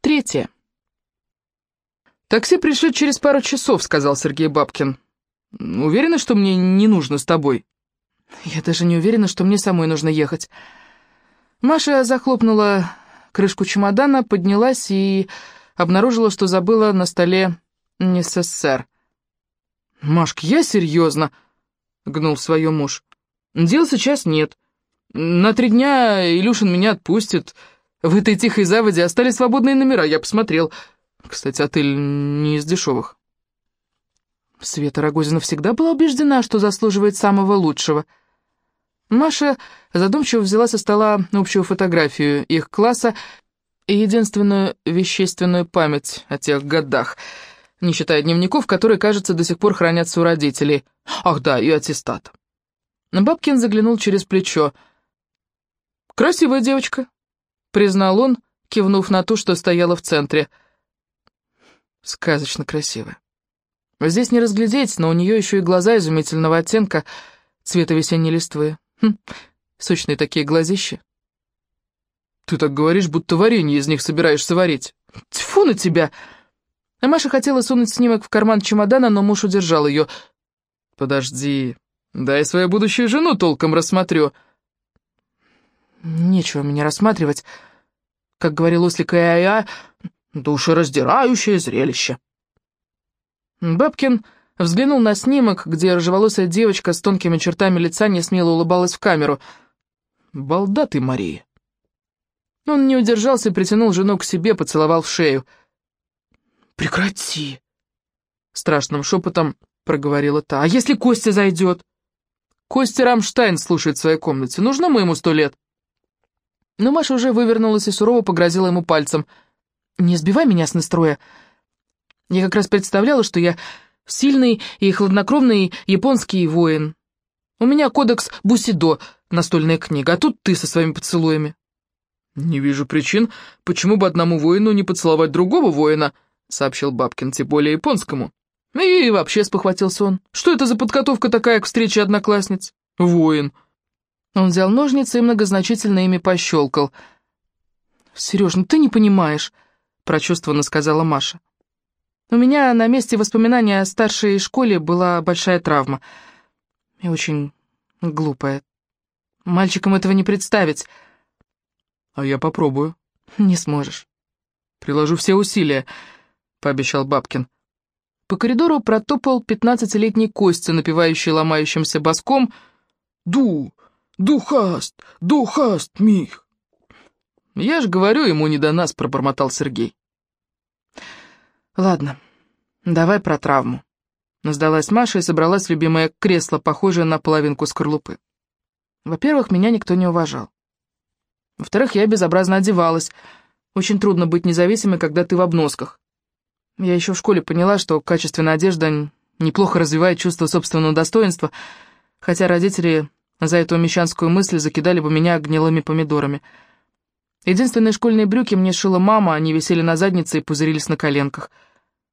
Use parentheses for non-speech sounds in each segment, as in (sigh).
Третье. «Такси пришлют через пару часов», — сказал Сергей Бабкин. «Уверена, что мне не нужно с тобой?» «Я даже не уверена, что мне самой нужно ехать». Маша захлопнула крышку чемодана, поднялась и обнаружила, что забыла на столе НССР. «Машка, я серьезно», — гнул свое муж. «Дел сейчас нет. На три дня Илюшин меня отпустит. В этой тихой заводе остались свободные номера, я посмотрел. Кстати, отель не из дешевых». Света Рогозина всегда была убеждена, что заслуживает самого лучшего. Маша задумчиво взяла со стола общую фотографию их класса и единственную вещественную память о тех годах, не считая дневников, которые, кажется, до сих пор хранятся у родителей. Ах да, и аттестат. Бабкин заглянул через плечо. «Красивая девочка», — признал он, кивнув на ту, что стояла в центре. «Сказочно красивая. Здесь не разглядеть, но у нее еще и глаза изумительного оттенка, цвета весенней листвы. Хм, сочные такие глазища. «Ты так говоришь, будто варенье из них собираешься варить». «Тьфу на тебя!» А Маша хотела сунуть снимок в карман чемодана, но муж удержал ее. «Подожди, дай свою будущую жену толком рассмотрю». «Нечего меня рассматривать. Как говорил Ослик Иа, душераздирающее зрелище». Бабкин взглянул на снимок, где рыжеволосая девочка с тонкими чертами лица не смело улыбалась в камеру. «Балда ты, Мария!» Он не удержался и притянул жену к себе, поцеловал в шею. «Прекрати!» Страшным шепотом проговорила та. «А если Костя зайдет?» «Костя Рамштайн слушает в своей комнате. Нужно мы ему сто лет?» Но Маша уже вывернулась и сурово погрозила ему пальцем. «Не сбивай меня с настроя. Я как раз представляла, что я сильный и хладнокровный японский воин. У меня кодекс Бусидо, настольная книга, а тут ты со своими поцелуями». «Не вижу причин, почему бы одному воину не поцеловать другого воина», — сообщил Бабкин, тем более японскому. «И вообще спохватился он. Что это за подготовка такая к встрече одноклассниц? Воин». Он взял ножницы и многозначительно ими пощелкал. «Сереж, ну ты не понимаешь», — прочувствованно сказала Маша. «У меня на месте воспоминания о старшей школе была большая травма. И очень глупая. Мальчикам этого не представить». «А я попробую». «Не сможешь». «Приложу все усилия», — пообещал Бабкин. По коридору протопал пятнадцатилетний Костя, напивающий ломающимся боском «Ду! Духаст! Духаст, Мих!» «Я ж говорю, ему не до нас», — пробормотал Сергей. «Ладно, давай про травму». Сдалась Маша и собралась в любимое кресло, похожее на половинку скорлупы. Во-первых, меня никто не уважал. Во-вторых, я безобразно одевалась. Очень трудно быть независимой, когда ты в обносках. Я еще в школе поняла, что качественная одежда неплохо развивает чувство собственного достоинства, хотя родители за эту мещанскую мысль закидали бы меня гнилыми помидорами. Единственные школьные брюки мне шила мама, они висели на заднице и пузырились на коленках.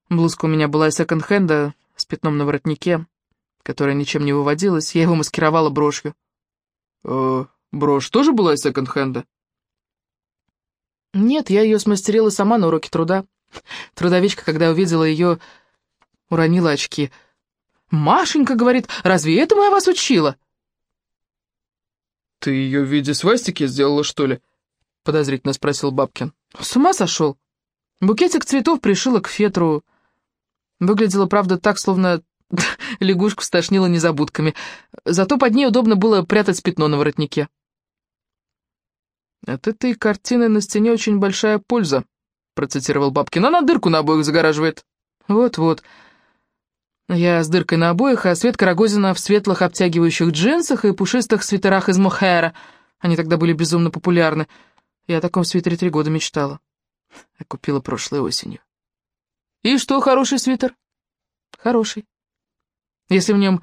Блузка у меня была из секонд-хенда с пятном на воротнике, которая ничем не выводилась, я его маскировала брошью. «Э, брошь тоже была из секонд-хенда?» Нет, я ее смастерила сама на уроке труда. Трудовичка, когда увидела ее, уронила очки. «Машенька, — говорит, — разве этому я вас учила?» «Ты ее в виде свастики сделала, что ли?» — подозрительно спросил Бабкин. «С ума сошел?» Букетик цветов пришила к фетру. Выглядело, правда, так, словно (laughs) лягушку стошнила незабудками. Зато под ней удобно было прятать пятно на воротнике. «От этой картины на стене очень большая польза», — процитировал Бабкин. «Она дырку на обоих загораживает». «Вот-вот. Я с дыркой на обоих, а Светка Рогозина в светлых обтягивающих джинсах и пушистых свитерах из мохера. Они тогда были безумно популярны. Я о таком свитере три года мечтала. Я купила прошлой осенью». «И что, хороший свитер?» «Хороший. Если в нем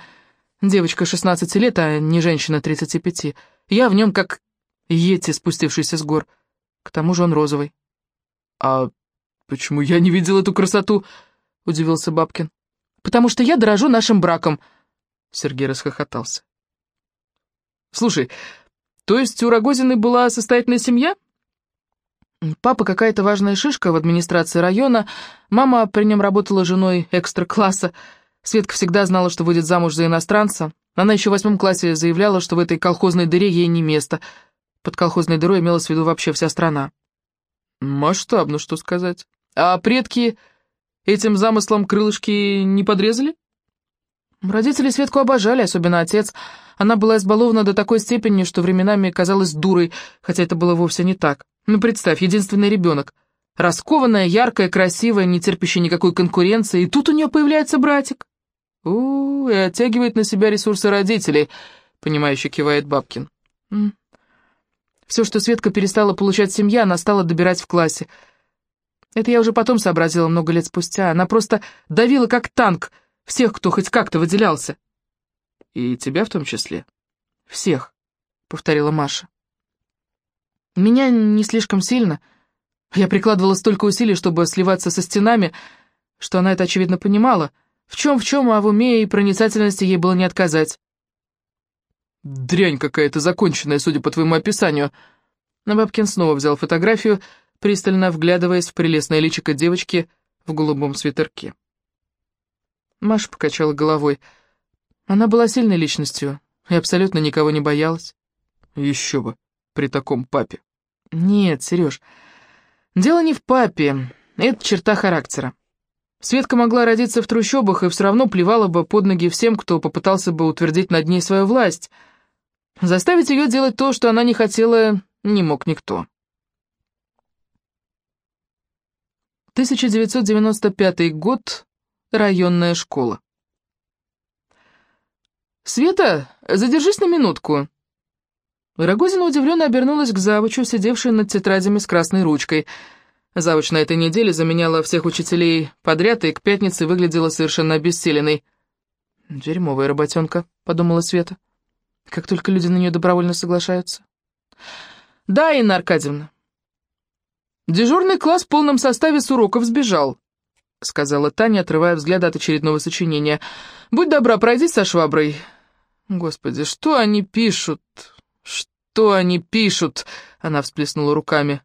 девочка 16 лет, а не женщина 35, я в нем как Йети, спустившийся с гор. К тому же он розовый. «А почему я не видел эту красоту?» — удивился Бабкин. «Потому что я дорожу нашим браком», — Сергей расхохотался. «Слушай, то есть у Рогозиной была состоятельная семья?» Папа какая-то важная шишка в администрации района, мама при нем работала женой экстра-класса. Светка всегда знала, что выйдет замуж за иностранца. Она еще в восьмом классе заявляла, что в этой колхозной дыре ей не место. Под колхозной дырой имелась в виду вообще вся страна. Масштабно, что сказать. А предки этим замыслом крылышки не подрезали? Родители Светку обожали, особенно отец. Она была избалована до такой степени, что временами казалась дурой, хотя это было вовсе не так. Ну, представь, единственный ребенок. Раскованная, яркая, красивая, не терпящая никакой конкуренции, и тут у нее появляется братик. у, -у и оттягивает на себя ресурсы родителей, понимающе кивает Бабкин. Все, что Светка перестала получать семья, она стала добирать в классе. Это я уже потом сообразила много лет спустя. Она просто давила как танк всех, кто хоть как-то выделялся. И тебя в том числе? Всех, повторила Маша. Меня не слишком сильно. Я прикладывала столько усилий, чтобы сливаться со стенами, что она это очевидно понимала. В чем-в чем, а в уме и проницательности ей было не отказать. «Дрянь какая-то законченная, судя по твоему описанию». Но Бабкин снова взял фотографию, пристально вглядываясь в прелестное личико девочки в голубом свитерке. Маша покачала головой. Она была сильной личностью и абсолютно никого не боялась. Еще бы, при таком папе. Нет, Сереж, дело не в папе, это черта характера. Светка могла родиться в трущобах и все равно плевала бы под ноги всем, кто попытался бы утвердить над ней свою власть — Заставить ее делать то, что она не хотела, не мог никто. 1995 год. Районная школа. «Света, задержись на минутку». Рогозина удивленно обернулась к завучу, сидевшей над тетрадями с красной ручкой. Завуч на этой неделе заменяла всех учителей подряд и к пятнице выглядела совершенно обессиленной. «Дерьмовая работенка», — подумала Света. Как только люди на нее добровольно соглашаются. Да, Инна Аркадьевна. Дежурный класс в полном составе с уроков сбежал, сказала Таня, отрывая взгляд от очередного сочинения. Будь добра, пройди со шваброй. Господи, что они пишут? Что они пишут? Она всплеснула руками.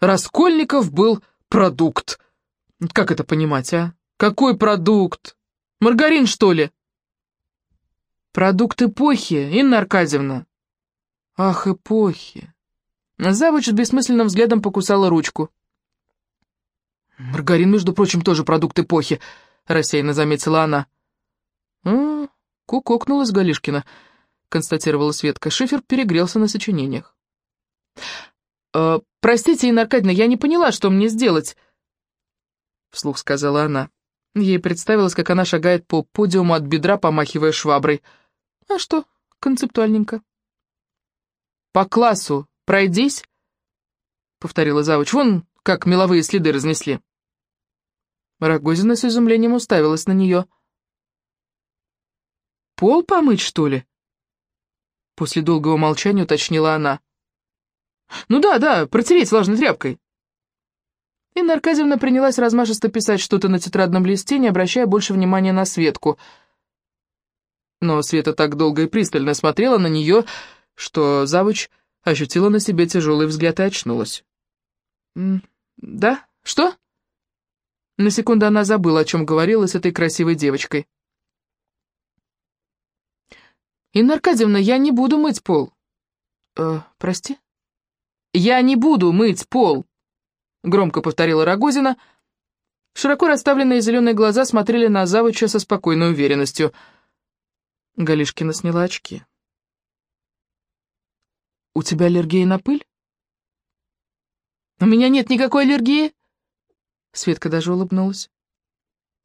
Раскольников был продукт. Как это понимать, а? Какой продукт? Маргарин, что ли? «Продукт эпохи, Инна Аркадьевна!» «Ах, эпохи!» Завуч с бессмысленным взглядом покусала ручку. «Маргарин, между прочим, тоже продукт эпохи», — рассеянно заметила она. «А, кукокнулась Галишкина», — констатировала Светка. Шифер перегрелся на сочинениях. «Э, «Простите, Инна Аркадьевна, я не поняла, что мне сделать», — вслух сказала она. Ей представилось, как она шагает по подиуму от бедра, помахивая шваброй. А что, концептуальненько. «По классу пройдись», — повторила завуч. «Вон, как меловые следы разнесли». Рогозина с изумлением уставилась на нее. «Пол помыть, что ли?» После долгого молчания уточнила она. «Ну да, да, протереть влажной тряпкой». Инна Аркадьевна принялась размашисто писать что-то на тетрадном листе, не обращая больше внимания на Светку — но Света так долго и пристально смотрела на нее, что завуч ощутила на себе тяжелый взгляд и очнулась. «Да? Что?» На секунду она забыла, о чем говорила с этой красивой девочкой. «Инна Аркадьевна, я не буду мыть пол». «Э, прости?» «Я не буду мыть пол», — громко повторила Рогозина. Широко расставленные зеленые глаза смотрели на завуча со спокойной уверенностью — Галишкина сняла очки. «У тебя аллергия на пыль?» «У меня нет никакой аллергии!» Светка даже улыбнулась.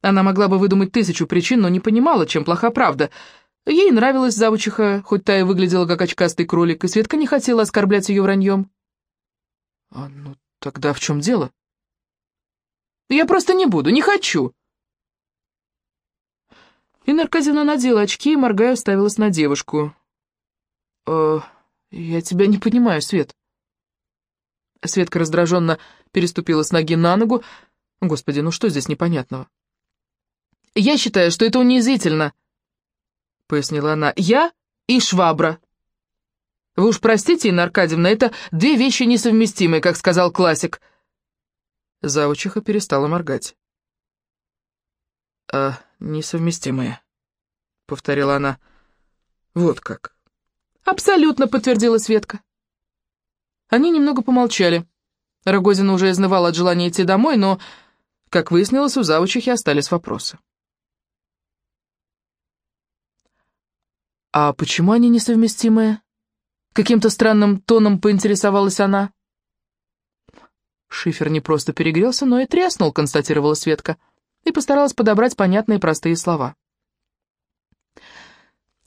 Она могла бы выдумать тысячу причин, но не понимала, чем плоха правда. Ей нравилась завучиха, хоть та и выглядела как очкастый кролик, и Светка не хотела оскорблять ее враньем. «А ну тогда в чем дело?» «Я просто не буду, не хочу!» Инна Аркадьевна надела очки и, моргая, уставилась на девушку. «Э, я тебя не понимаю, Свет». Светка раздраженно переступила с ноги на ногу. Господи, ну что здесь непонятного? «Я считаю, что это унизительно», — пояснила она. «Я и швабра. Вы уж простите, Инна Аркадьевна, это две вещи несовместимые, как сказал классик». Завучиха перестала моргать. «А, несовместимые», — повторила она. «Вот как». «Абсолютно», — подтвердила Светка. Они немного помолчали. Рогозина уже изнывал от желания идти домой, но, как выяснилось, у завучихи остались вопросы. «А почему они несовместимые?» Каким-то странным тоном поинтересовалась она. Шифер не просто перегрелся, но и треснул, констатировала Светка, и постаралась подобрать понятные простые слова.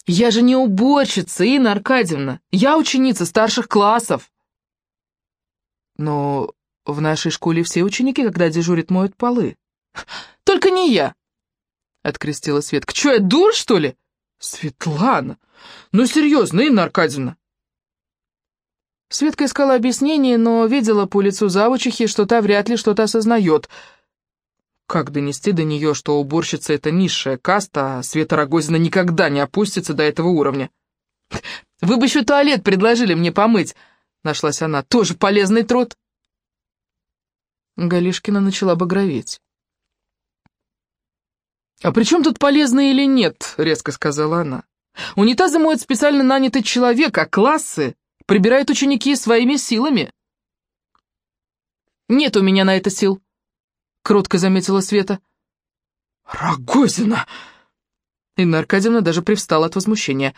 «Я же не уборщица, Инна Аркадьевна! Я ученица старших классов!» «Но в нашей школе все ученики, когда дежурят, моют полы». (laughs) «Только не я!» — открестила Светка. «Чё, я дур, что ли?» «Светлана! Ну, серьезно, Инна Аркадьевна!» Светка искала объяснение, но видела по лицу завучихи, что та вряд ли что-то осознает. Как донести до нее, что уборщица — это низшая каста, а Света Рогозина никогда не опустится до этого уровня? (laughs) «Вы бы еще туалет предложили мне помыть!» — нашлась она. «Тоже полезный труд!» Галишкина начала багроветь. «А при чем тут полезно или нет?» — резко сказала она. «Унитазы моет специально нанятый человек, а классы Прибирают ученики своими силами». «Нет у меня на это сил», — кротко заметила Света. «Рогозина!» Инна Аркадьевна даже привстала от возмущения.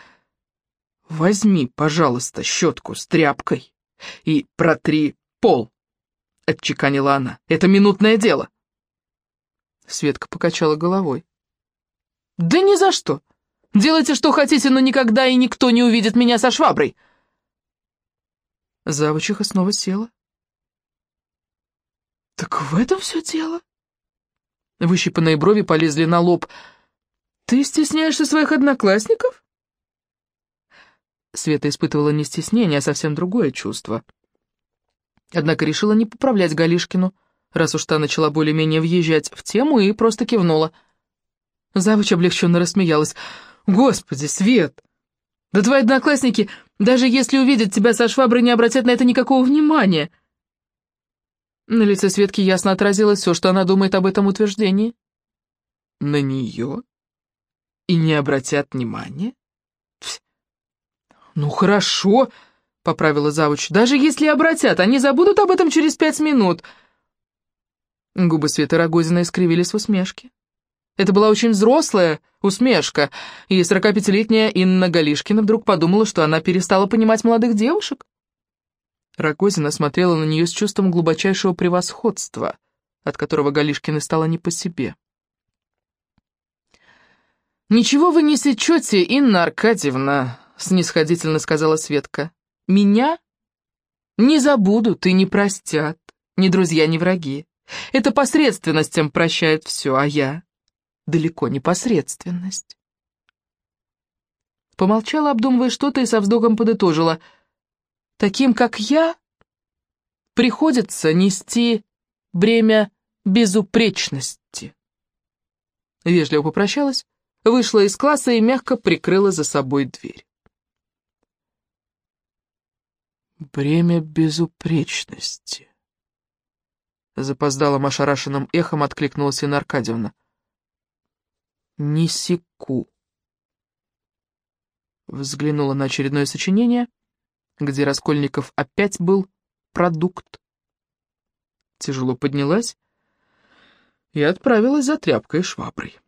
«Возьми, пожалуйста, щетку с тряпкой и протри пол», — отчеканила она. «Это минутное дело». Светка покачала головой. «Да ни за что. Делайте, что хотите, но никогда и никто не увидит меня со шваброй. Завучиха снова села. «Так в этом все дело?» Выщипанные брови полезли на лоб. «Ты стесняешься своих одноклассников?» Света испытывала не стеснение, а совсем другое чувство. Однако решила не поправлять Галишкину, раз уж та начала более-менее въезжать в тему и просто кивнула. Завуч облегченно рассмеялась. «Господи, Свет, да твои одноклассники, даже если увидят тебя со шваброй, не обратят на это никакого внимания. На лице Светки ясно отразилось все, что она думает об этом утверждении. На нее? И не обратят внимания? Ну хорошо, поправила завуч. Даже если обратят, они забудут об этом через пять минут. Губы Светы Рогозина искривились в усмешке. Это была очень взрослая усмешка, и 45-летняя Инна Галишкина вдруг подумала, что она перестала понимать молодых девушек. Рогозина смотрела на нее с чувством глубочайшего превосходства, от которого Галишкина стала не по себе. «Ничего вы не сечете, Инна Аркадьевна», — снисходительно сказала Светка. «Меня не забудут и не простят, ни друзья, ни враги. Это посредственностям прощает все, а я далеко не посредственность. Помолчала, обдумывая что-то, и со вздохом подытожила. «Таким, как я, приходится нести бремя безупречности». Вежливо попрощалась, вышла из класса и мягко прикрыла за собой дверь. «Бремя безупречности», — запоздалым ошарашенным эхом откликнулась Инна Аркадьевна не секу. Взглянула на очередное сочинение, где Раскольников опять был продукт. Тяжело поднялась и отправилась за тряпкой и шваброй.